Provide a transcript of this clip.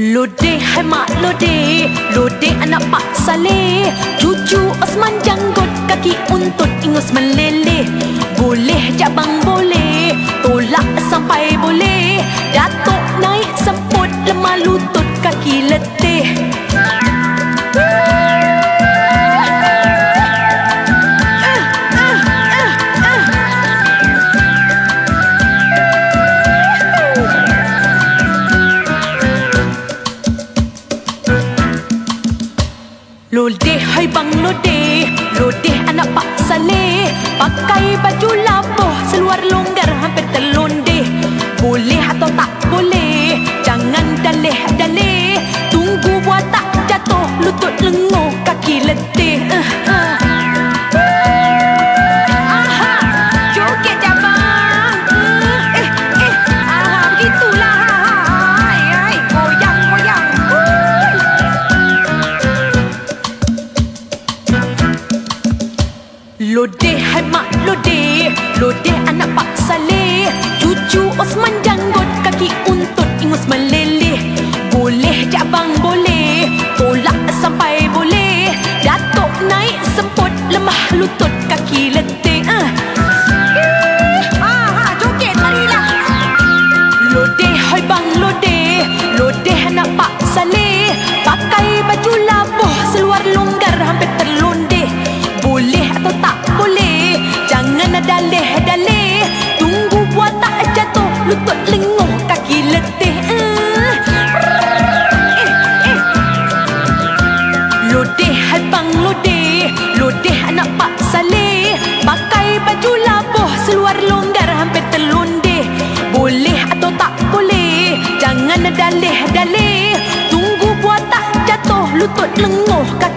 Lode hai mak lode Lode anak Pak Saleh. Cucu Osman janggut Kaki untut ingus meleleh. Boleh jabang boleh Lodeh hai bang lodeh. Lodeh anak Pak Saleh. Pakai baju labuh Seluar longgar hampir terlondeh Boleh Lodeh hai mak lodeh. Lodeh anak Pak Saleh. Cucu Osman janggut Kaki untut ingus meleleh. Boleh jabang boleh Tolak sampai Dalih dalih. Tunggu buat tak jatuh Lutut lenguh kaki letih eh, eh. Lodeh bang lodeh. Lodeh anak Pak Saleh. Pakai baju labuh Seluar longgar hampir terlondeh. Boleh atau tak boleh Jangan dalih dalih. Tunggu buat tak jatuh Lutut lenguh kaki